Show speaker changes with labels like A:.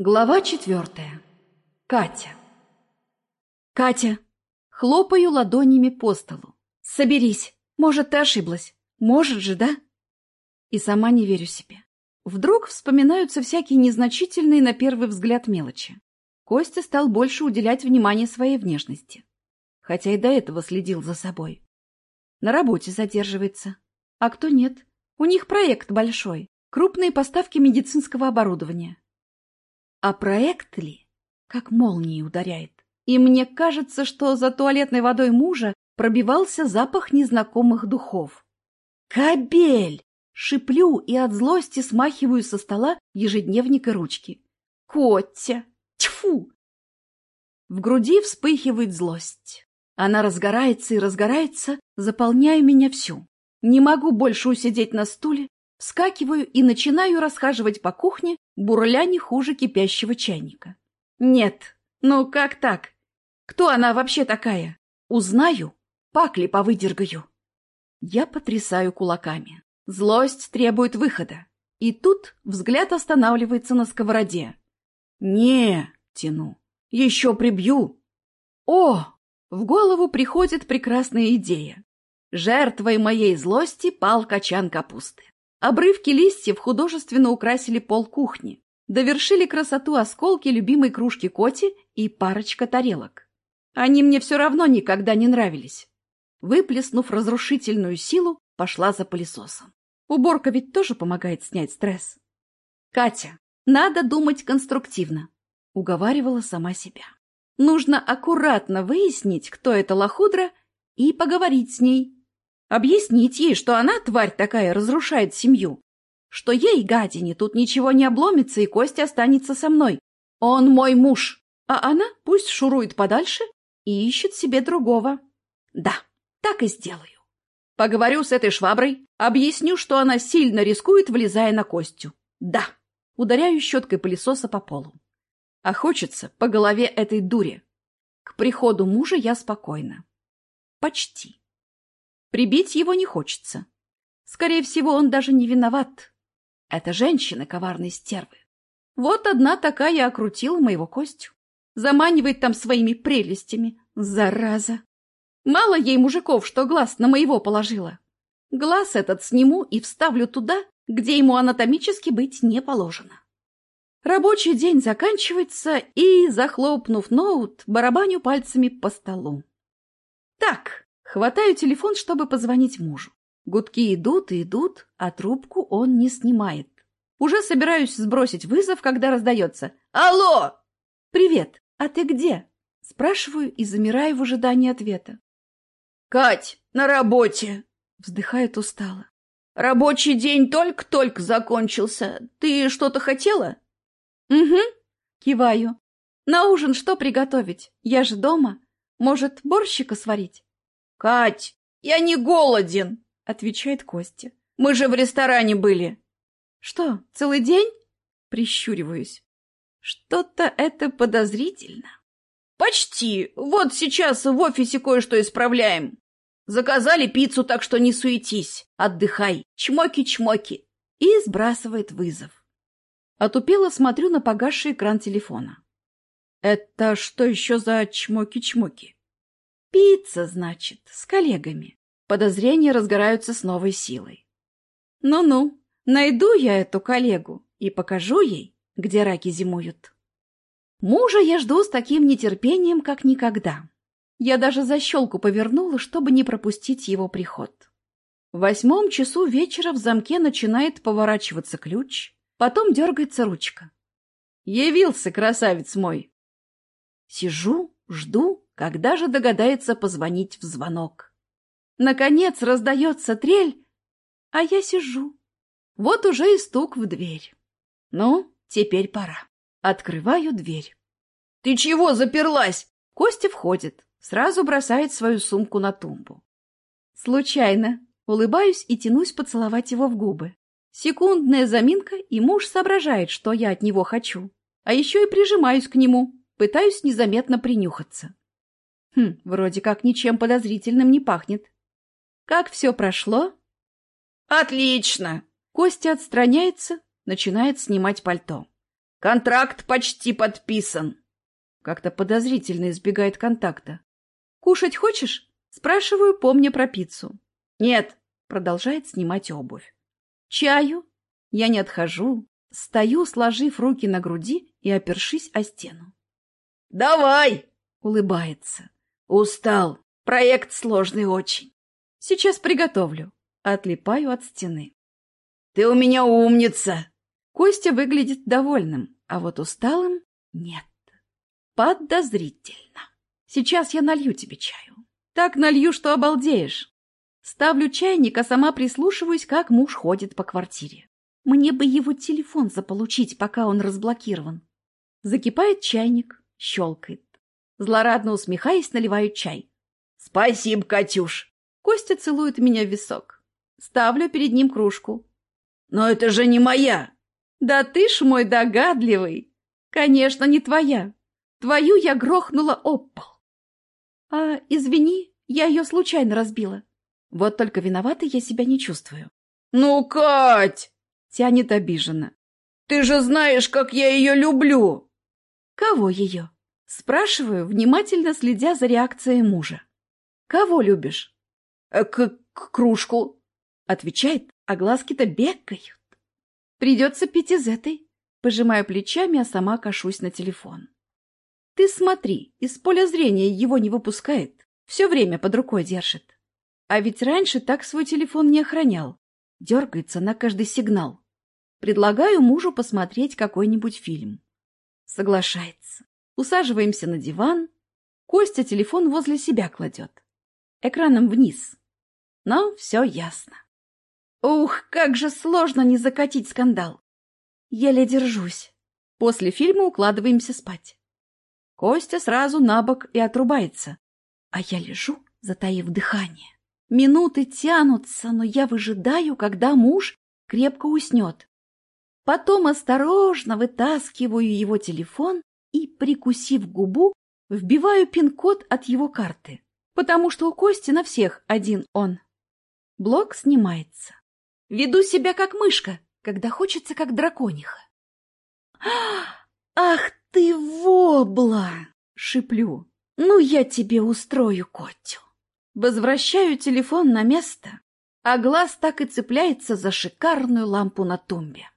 A: Глава четвертая. Катя. Катя. Хлопаю ладонями по столу. Соберись. Может, ты ошиблась. Может же, да? И сама не верю себе. Вдруг вспоминаются всякие незначительные на первый взгляд мелочи. Костя стал больше уделять внимание своей внешности. Хотя и до этого следил за собой. На работе задерживается. А кто нет? У них проект большой. Крупные поставки медицинского оборудования. А проект ли? Как молнией ударяет. И мне кажется, что за туалетной водой мужа пробивался запах незнакомых духов. Кабель! Шиплю и от злости смахиваю со стола ежедневник и ручки. Котя! Тьфу! В груди вспыхивает злость. Она разгорается и разгорается, заполняя меня всю. Не могу больше усидеть на стуле, Вскакиваю и начинаю расхаживать по кухне, бурля не хуже кипящего чайника. Нет, ну как так? Кто она вообще такая? Узнаю, пакли повыдергаю. Я потрясаю кулаками. Злость требует выхода. И тут взгляд останавливается на сковороде. «Не!» — тяну. «Еще прибью!» «О!» — в голову приходит прекрасная идея. Жертвой моей злости пал качан капусты. Обрывки листьев художественно украсили пол кухни, довершили красоту осколки любимой кружки Коти и парочка тарелок. Они мне все равно никогда не нравились. Выплеснув разрушительную силу, пошла за пылесосом. Уборка ведь тоже помогает снять стресс. «Катя, надо думать конструктивно», — уговаривала сама себя. «Нужно аккуратно выяснить, кто эта лохудра, и поговорить с ней, Объяснить ей, что она, тварь такая, разрушает семью. Что ей, гадине, тут ничего не обломится, и Костя останется со мной. Он мой муж. А она пусть шурует подальше и ищет себе другого. Да, так и сделаю. Поговорю с этой шваброй, объясню, что она сильно рискует, влезая на Костю. Да, ударяю щеткой пылесоса по полу. А хочется по голове этой дури. К приходу мужа я спокойна. Почти. Прибить его не хочется. Скорее всего, он даже не виноват. Это женщины коварные стервы. Вот одна такая окрутила моего Костю. Заманивает там своими прелестями. Зараза! Мало ей мужиков, что глаз на моего положила. Глаз этот сниму и вставлю туда, где ему анатомически быть не положено. Рабочий день заканчивается, и, захлопнув ноут, барабаню пальцами по столу. Так, Хватаю телефон, чтобы позвонить мужу. Гудки идут и идут, а трубку он не снимает. Уже собираюсь сбросить вызов, когда раздается. «Алло!» «Привет, а ты где?» Спрашиваю и замираю в ожидании ответа. «Кать, на работе!» Вздыхает устало. «Рабочий день только-только закончился. Ты что-то хотела?» «Угу», киваю. «На ужин что приготовить? Я же дома. Может, борщика сварить?» «Кать, я не голоден!» — отвечает Костя. «Мы же в ресторане были!» «Что, целый день?» — прищуриваюсь. «Что-то это подозрительно». «Почти. Вот сейчас в офисе кое-что исправляем. Заказали пиццу, так что не суетись. Отдыхай. Чмоки-чмоки». И сбрасывает вызов. Отупело смотрю на погасший экран телефона. «Это что еще за чмоки-чмоки?» Пицца, значит, с коллегами. Подозрения разгораются с новой силой. Ну-ну, найду я эту коллегу и покажу ей, где раки зимуют. Мужа я жду с таким нетерпением, как никогда. Я даже защелку повернула, чтобы не пропустить его приход. В восьмом часу вечера в замке начинает поворачиваться ключ, потом дергается ручка. Явился красавец мой. Сижу, жду, когда же догадается позвонить в звонок? Наконец раздается трель, а я сижу. Вот уже и стук в дверь. Ну, теперь пора. Открываю дверь. «Ты чего заперлась?» Костя входит, сразу бросает свою сумку на тумбу. Случайно. Улыбаюсь и тянусь поцеловать его в губы. Секундная заминка, и муж соображает, что я от него хочу. А еще и прижимаюсь к нему, пытаюсь незаметно принюхаться. Хм, вроде как ничем подозрительным не пахнет. Как все прошло? Отлично! Костя отстраняется, начинает снимать пальто.
B: Контракт почти подписан.
A: Как-то подозрительно избегает контакта. Кушать хочешь? Спрашиваю, помня про пиццу. Нет, продолжает снимать обувь. Чаю? Я не отхожу. Стою, сложив руки на груди и опершись о стену.
B: Давай!
A: Улыбается.
B: Устал. Проект сложный очень.
A: Сейчас приготовлю. Отлипаю от стены.
B: Ты у меня умница.
A: Костя выглядит довольным, а вот усталым нет. Подозрительно. Сейчас я налью тебе чаю. Так налью, что обалдеешь. Ставлю чайник, а сама прислушиваюсь, как муж ходит по квартире. Мне бы его телефон заполучить, пока он разблокирован. Закипает чайник, щелкает. Злорадно усмехаясь, наливаю чай.
B: Спасибо, Катюш.
A: Костя целует меня в висок. Ставлю перед ним кружку.
B: Но это же не моя.
A: Да ты ж мой догадливый. Конечно, не твоя. Твою я грохнула об пол. А, извини, я ее случайно разбила. Вот только виноватой я себя не чувствую.
B: Ну, Кать!
A: Тянет обиженно.
B: Ты же знаешь, как я ее люблю.
A: Кого ее? Спрашиваю, внимательно следя за реакцией мужа. Кого любишь?
B: Э, к, к кружку.
A: Отвечает, а глазки-то бегают. Придется пить из этой. Пожимаю плечами, а сама кашусь на телефон. Ты смотри, из поля зрения его не выпускает. Все время под рукой держит. А ведь раньше так свой телефон не охранял. Дергается на каждый сигнал. Предлагаю мужу посмотреть какой-нибудь фильм. Соглашается. Усаживаемся на диван. Костя телефон возле себя кладет. Экраном вниз. Но все ясно. Ух, как же сложно не закатить скандал. Еле держусь. После фильма укладываемся спать. Костя сразу на бок и отрубается. А я лежу, затаив дыхание. Минуты тянутся, но я выжидаю, когда муж крепко уснет. Потом осторожно вытаскиваю его телефон и, прикусив губу, вбиваю пин-код от его карты, потому что у Кости на всех один он. Блок снимается. Веду себя как мышка, когда хочется как дракониха. «Ах ты вобла!» — шиплю. «Ну, я тебе устрою, Котю!» Возвращаю телефон на место, а глаз так и цепляется за шикарную лампу на тумбе.